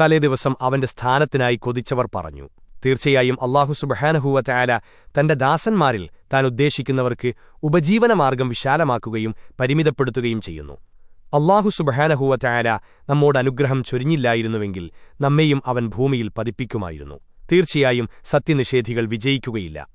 തലേദിവസം അവന്റെ സ്ഥാനത്തിനായി കൊതിച്ചവർ പറഞ്ഞു. തീർച്ചയായും അള്ളാഹു സുബഹാനഹൂവ തന്റെ ദാസന്മാരിൽ താൻ ഉദ്ദേശിക്കുന്നവർക്ക് ഉപജീവനമാർഗം വിശാലമാക്കുകയും പരിമിതപ്പെടുത്തുകയും ചെയ്യുന്നു. അള്ളാഹു സുബഹാനഹൂവ നമ്മോട് അനുഗ്രഹം ചൊരിഞ്ഞില്ലായിരുന്നുവെങ്കിൽ നമ്മെയും അവൻ ഭൂമിയിൽ പതിപ്പിക്കുമായിരുന്നു. തീർച്ചയായും സത്യനിഷേധികൾ വിജയിക്കുകയില്ല.